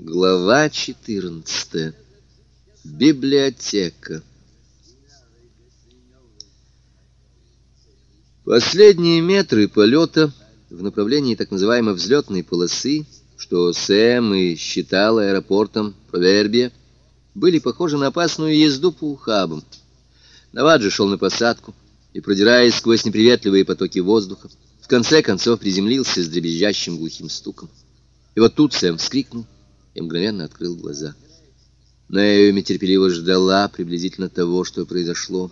Глава 14. Библиотека. Последние метры полета в направлении так называемой взлетной полосы, что Сэм и считал аэропортом Провербия, были похожи на опасную езду по ухабам. Наваджи шел на посадку и, продираясь сквозь неприветливые потоки воздуха, в конце концов приземлился с дребезжащим глухим стуком. И вот тут Сэм вскрикнул и мгновенно открыл глаза. Наэми терпеливо ждала приблизительно того, что произошло.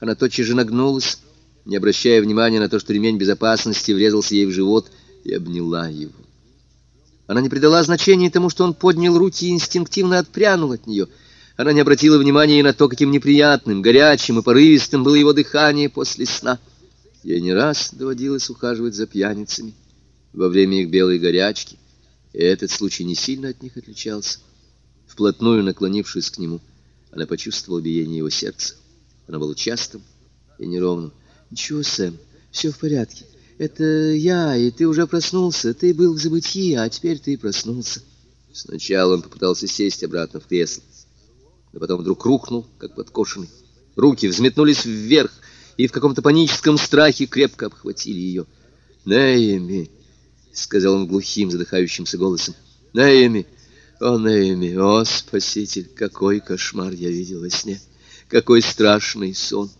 Она тотчас же нагнулась, не обращая внимания на то, что ремень безопасности врезался ей в живот, и обняла его. Она не придала значения тому, что он поднял руки и инстинктивно отпрянул от нее. Она не обратила внимания и на то, каким неприятным, горячим и порывистым было его дыхание после сна. Ей не раз доводилось ухаживать за пьяницами во время их белой горячки, этот случай не сильно от них отличался. Вплотную наклонившись к нему, она почувствовала биение его сердца. Оно было частым и неровным. «Ничего, Сэм, все в порядке. Это я, и ты уже проснулся. Ты был в забытии, а теперь ты проснулся». Сначала он попытался сесть обратно в кресло, но потом вдруг рухнул, как подкошенный. Руки взметнулись вверх, и в каком-то паническом страхе крепко обхватили ее. «Нэйми!» — сказал он глухим, задыхающимся голосом. «Наэми! О, Наэми! О, Спаситель! Какой кошмар я видел во сне! Какой страшный сон!»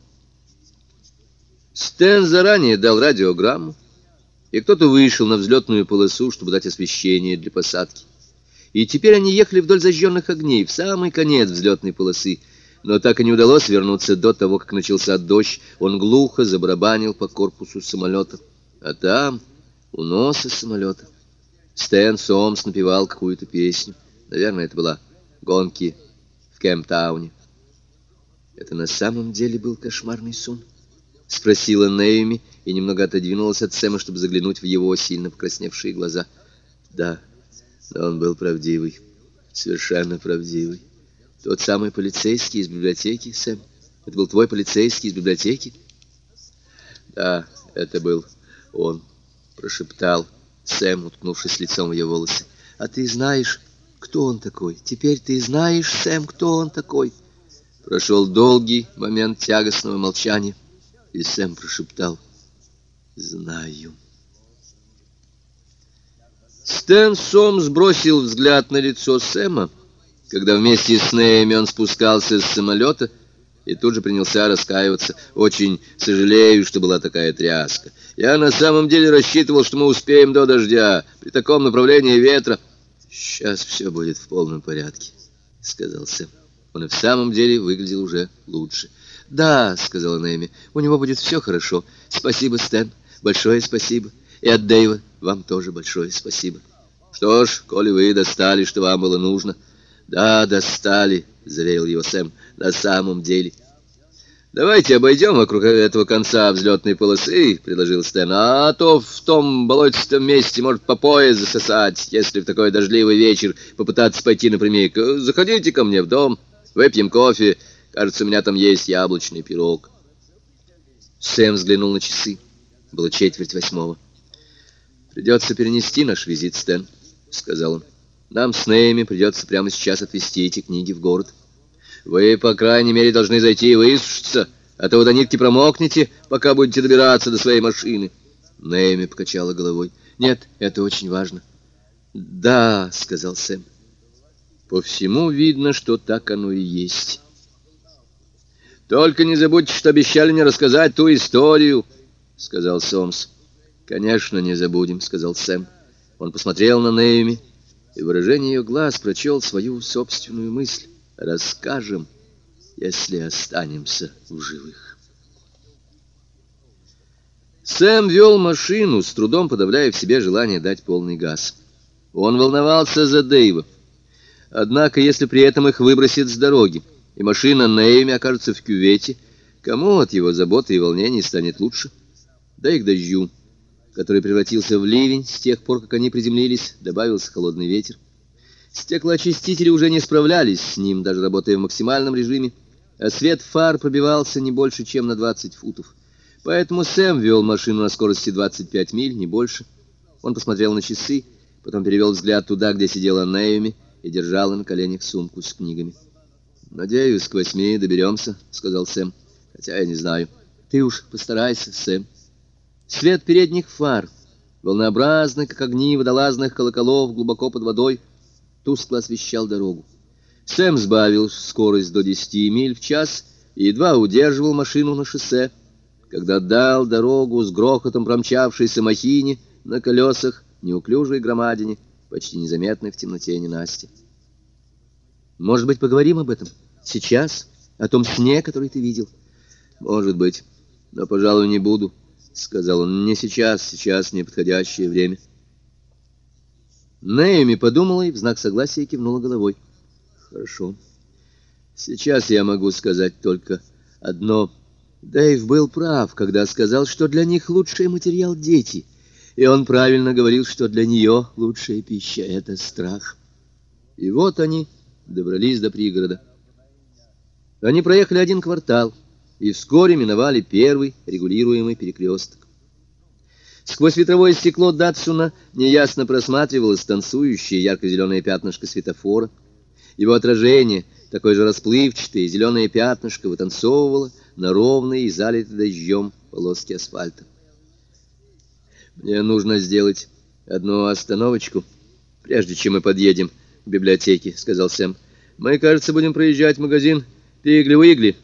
Стэн заранее дал радиограмму, и кто-то вышел на взлетную полосу, чтобы дать освещение для посадки. И теперь они ехали вдоль зажженных огней, в самый конец взлетной полосы, но так и не удалось вернуться до того, как начался дождь. Он глухо забарабанил по корпусу самолета. А там у носа самолета. Стэн Сомс напевал какую-то песню. Наверное, это была «Гонки в Кемптауне». Это на самом деле был кошмарный сон? Спросила Нейми и немного отодвинулась от Сэма, чтобы заглянуть в его сильно покрасневшие глаза. Да, но он был правдивый, совершенно правдивый. Тот самый полицейский из библиотеки, Сэм? Это был твой полицейский из библиотеки? Да, это был он прошептал Сэм, уткнувшись лицом в ее волосы. «А ты знаешь, кто он такой? Теперь ты знаешь, Сэм, кто он такой?» Прошел долгий момент тягостного молчания, и Сэм прошептал «Знаю». Стэн Сом сбросил взгляд на лицо Сэма, когда вместе с Неями он спускался с самолета, и тут же принялся раскаиваться. «Очень сожалею, что была такая тряска. Я на самом деле рассчитывал, что мы успеем до дождя. При таком направлении ветра...» «Сейчас все будет в полном порядке», — сказал Сэм. Он и в самом деле выглядел уже лучше. «Да», — сказала Нэми, — «у него будет все хорошо. Спасибо, Стэн, большое спасибо. И от Дэйва вам тоже большое спасибо». «Что ж, коли вы достали, что вам было нужно...» «Да, достали», — заверил его Сэм, — «на самом деле». «Давайте обойдем вокруг этого конца взлетной полосы», — предложил Стэн. «А то в том болотистом месте может по пояс засосать, если в такой дождливый вечер попытаться пойти напрямик. Заходите ко мне в дом, выпьем кофе. Кажется, у меня там есть яблочный пирог». Сэм взглянул на часы. Было четверть восьмого. «Придется перенести наш визит, Стэн», — сказал он. Нам с Нейми придется прямо сейчас отвезти эти книги в город. Вы, по крайней мере, должны зайти и высушиться, а то вы до нитки промокнете, пока будете добираться до своей машины. Нейми покачала головой. Нет, это очень важно. Да, сказал Сэм. По всему видно, что так оно и есть. Только не забудьте, что обещали мне рассказать ту историю, сказал Сомс. Конечно, не забудем, сказал Сэм. Он посмотрел на Нейми и выражение ее глаз прочел свою собственную мысль. «Расскажем, если останемся в живых». Сэм вел машину, с трудом подавляя в себе желание дать полный газ. Он волновался за Дэйва. Однако, если при этом их выбросит с дороги, и машина Нейми окажется в кювете, кому от его заботы и волнений станет лучше? Да и к дождю который превратился в ливень с тех пор, как они приземлились, добавился холодный ветер. Стеклоочистители уже не справлялись с ним, даже работая в максимальном режиме, а свет фар пробивался не больше, чем на 20 футов. Поэтому Сэм вел машину на скорости 25 миль, не больше. Он посмотрел на часы, Потом перевел взгляд туда, где сидела Неюми и держала на коленях сумку с книгами. «Надеюсь, к восьми доберемся», — сказал Сэм. «Хотя я не знаю. Ты уж постарайся, Сэм». Свет передних фар, волнообразный, как огни водолазных колоколов, глубоко под водой, тускло освещал дорогу. Сэм сбавил скорость до десяти миль в час и едва удерживал машину на шоссе, когда дал дорогу с грохотом промчавшейся махине на колесах неуклюжей громадине, почти незаметной в темноте ненасти. «Может быть, поговорим об этом? Сейчас? О том сне, который ты видел?» «Может быть, но, пожалуй, не буду», — сказал он. «Не сейчас, сейчас неподходящее время». Нэйми подумала и в знак согласия кивнула головой. «Хорошо. Сейчас я могу сказать только одно. Дэйв был прав, когда сказал, что для них лучший материал — дети». И он правильно говорил, что для нее лучшая пища — это страх. И вот они добрались до пригорода. Они проехали один квартал и вскоре миновали первый регулируемый перекресток. Сквозь ветровое стекло Датсуна неясно просматривалось танцующее ярко-зеленое пятнышко светофора. Его отражение, такое же расплывчатое, зеленое пятнышко, вытанцовывало на ровной и залитой дождем полоски асфальта. Мне нужно сделать одну остановочку, прежде чем мы подъедем к библиотеке, — сказал Сэм. Мы, кажется, будем проезжать магазин Пигли-Уигли.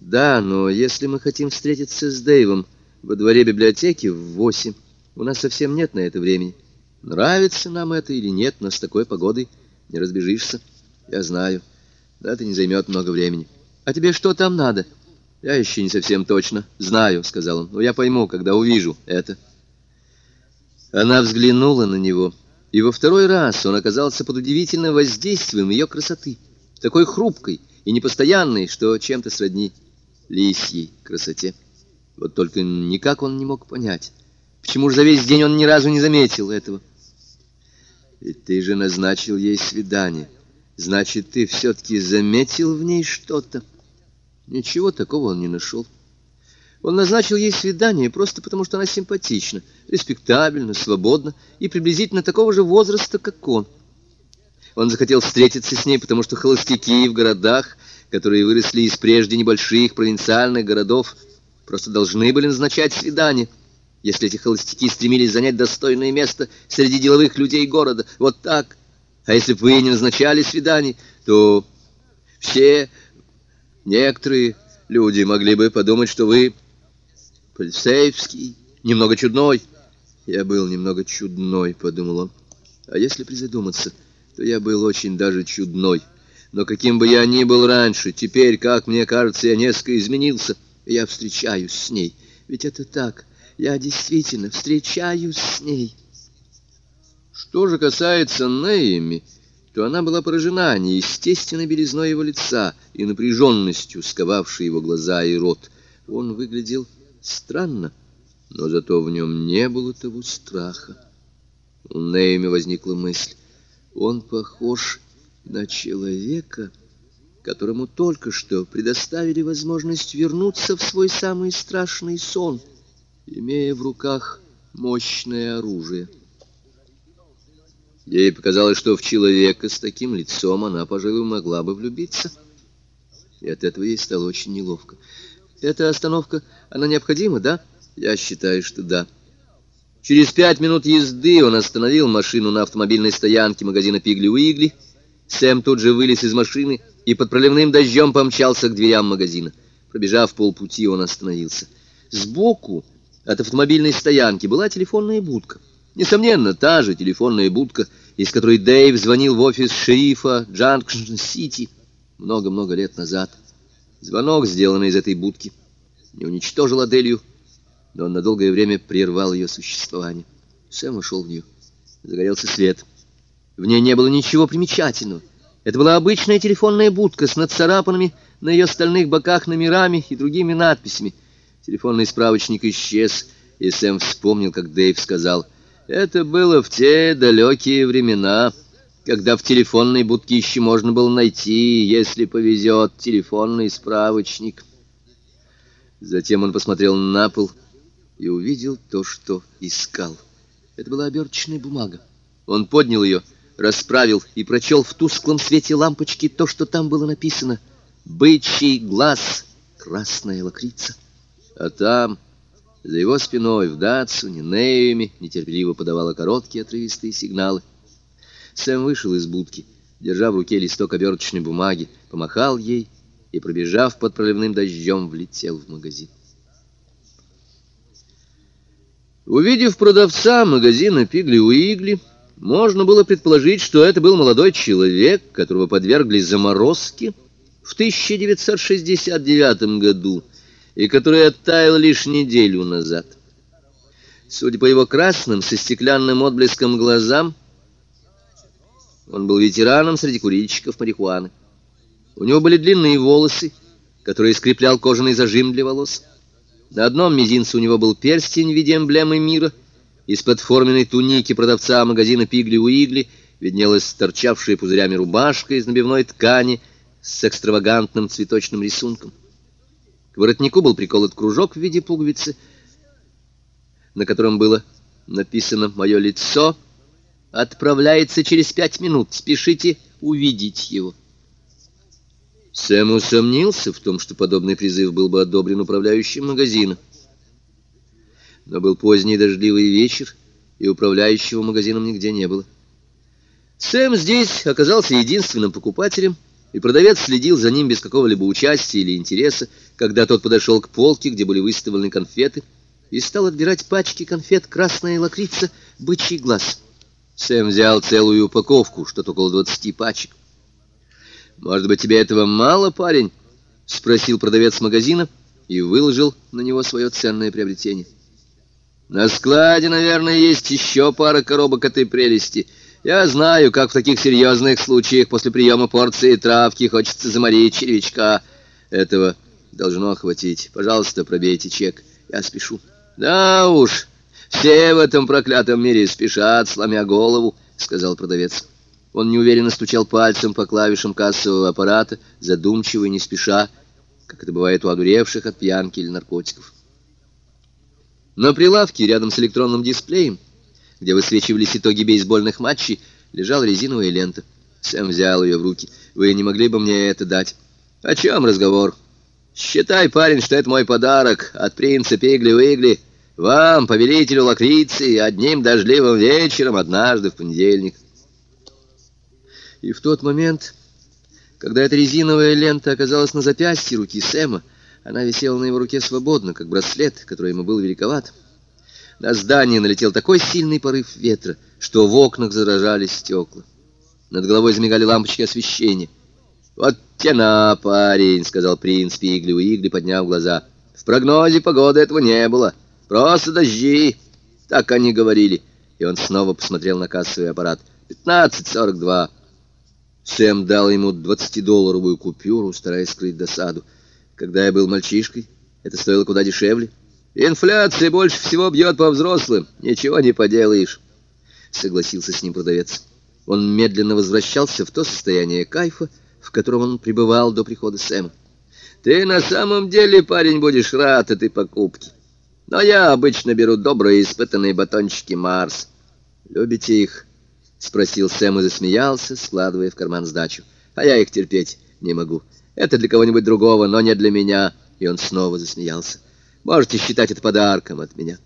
Да, но если мы хотим встретиться с Дэйвом во дворе библиотеки в восемь, у нас совсем нет на это времени. Нравится нам это или нет, но с такой погодой не разбежишься. Я знаю. Да, это не займет много времени. А тебе что там надо? Я еще не совсем точно знаю, — сказал он. Но я пойму, когда увижу это. Она взглянула на него, и во второй раз он оказался под удивительным воздействием ее красоты, такой хрупкой и непостоянной, что чем-то сродни лисьей красоте. Вот только никак он не мог понять, почему же за весь день он ни разу не заметил этого. Ведь ты же назначил ей свидание. Значит, ты все-таки заметил в ней что-то. Ничего такого он не нашел. Он назначил ей свидание просто потому, что она симпатична, респектабельна, свободна и приблизительно такого же возраста, как он. Он захотел встретиться с ней, потому что холостяки в городах, которые выросли из прежде небольших провинциальных городов, просто должны были назначать свидание, если эти холостяки стремились занять достойное место среди деловых людей города. Вот так. А если бы вы не назначали свиданий, то все, некоторые люди могли бы подумать, что вы Полицейский, немного чудной. Я был немного чудной, подумал он. А если призадуматься, то я был очень даже чудной. Но каким бы я ни был раньше, теперь, как мне кажется, я несколько изменился. Я встречаюсь с ней. Ведь это так. Я действительно встречаюсь с ней. Что же касается Нейми, то она была поражена неестественной белизной его лица и напряженностью, сковавшей его глаза и рот. Он выглядел Странно, но зато в нем не было того страха. У Нейми возникла мысль. Он похож на человека, которому только что предоставили возможность вернуться в свой самый страшный сон, имея в руках мощное оружие. Ей показалось, что в человека с таким лицом она, пожалуй, могла бы влюбиться. И от этого ей стало очень неловко. Эта остановка, она необходима, да? Я считаю, что да. Через пять минут езды он остановил машину на автомобильной стоянке магазина «Пигли-Уигли». Сэм тут же вылез из машины и под проливным дождем помчался к дверям магазина. Пробежав полпути, он остановился. Сбоку от автомобильной стоянки была телефонная будка. Несомненно, та же телефонная будка, из которой Дэйв звонил в офис шерифа Джанкшн-Сити много-много лет назад. Звонок, сделанный из этой будки, не уничтожил Аделью, но он на долгое время прервал ее существование. Сэм вошел в нее. Загорелся свет. В ней не было ничего примечательного. Это была обычная телефонная будка с нацарапанными на ее стальных боках номерами и другими надписями. Телефонный справочник исчез, и Сэм вспомнил, как Дэйв сказал, «Это было в те далекие времена» когда в телефонной будке еще можно было найти, если повезет, телефонный справочник. Затем он посмотрел на пол и увидел то, что искал. Это была оберточная бумага. Он поднял ее, расправил и прочел в тусклом свете лампочки то, что там было написано. «Бычий глаз, красная лакрица». А там, за его спиной, в Датсуне, Неями, нетерпеливо подавала короткие отрывистые сигналы. Сэм вышел из будки, держа в руке листок оберточной бумаги, помахал ей и, пробежав под проливным дождем, влетел в магазин. Увидев продавца магазина Пигли Уигли, можно было предположить, что это был молодой человек, которого подвергли заморозке в 1969 году и который оттаял лишь неделю назад. Судя по его красным со стеклянным отблеском глазам, он был ветераном среди курильщиков марихуаны. У него были длинные волосы, которые скреплял кожаный зажим для волос. На одном мизинце у него был перстень в виде эмблемы мира. Из-под форменной туники продавца магазина «Пигли Уигли» виднелась торчавшая пузырями рубашка из набивной ткани с экстравагантным цветочным рисунком. К воротнику был приколот кружок в виде пуговицы, на котором было написано «Мое лицо отправляется через пять минут. Спешите увидеть его». Сэм усомнился в том, что подобный призыв был бы одобрен управляющим магазина. Но был поздний дождливый вечер, и управляющего магазином нигде не было. Сэм здесь оказался единственным покупателем, и продавец следил за ним без какого-либо участия или интереса, когда тот подошел к полке, где были выставлены конфеты, и стал отбирать пачки конфет «Красная лакрица», «Бычий глаз». Сэм взял целую упаковку, что-то около двадцати пачек. «Может быть, тебе этого мало, парень?» — спросил продавец магазина и выложил на него свое ценное приобретение. «На складе, наверное, есть еще пара коробок этой прелести. Я знаю, как в таких серьезных случаях после приема порции травки хочется заморить червячка. Этого должно хватить. Пожалуйста, пробейте чек. Я спешу». «Да уж, все в этом проклятом мире спешат, сломя голову», — сказал продавец. Он неуверенно стучал пальцем по клавишам кассового аппарата, задумчиво и не спеша, как это бывает у одуревших от пьянки или наркотиков. На прилавке, рядом с электронным дисплеем, где высвечивались итоги бейсбольных матчей, лежала резиновая лента. Сэм взял ее в руки. «Вы не могли бы мне это дать?» «О чем разговор?» «Считай, парень, что это мой подарок от принца Пигли-Уигли. Вам, повелителю лакрицы, одним дождливым вечером однажды в понедельник». И в тот момент, когда эта резиновая лента оказалась на запястье руки Сэма, она висела на его руке свободно, как браслет, который ему был великоват. На здание налетел такой сильный порыв ветра, что в окнах заражали стекла. Над головой замигали лампочки освещения. «Вот тяна, парень!» — сказал принц Пигли Уигли, подняв глаза. «В прогнозе погоды этого не было. Просто дожди!» Так они говорили. И он снова посмотрел на кассовый аппарат. «Пятнадцать сорок два». Сэм дал ему двадцатидолларовую купюру, стараясь скрыть досаду. Когда я был мальчишкой, это стоило куда дешевле. Инфляция больше всего бьет по взрослым. Ничего не поделаешь, — согласился с ним продавец. Он медленно возвращался в то состояние кайфа, в котором он пребывал до прихода Сэма. Ты на самом деле, парень, будешь рад этой покупке. Но я обычно беру добрые испытанные батончики Марс. Любите их? — спросил Сэм и засмеялся, складывая в карман сдачу. «А я их терпеть не могу. Это для кого-нибудь другого, но не для меня». И он снова засмеялся. «Можете считать это подарком от меня».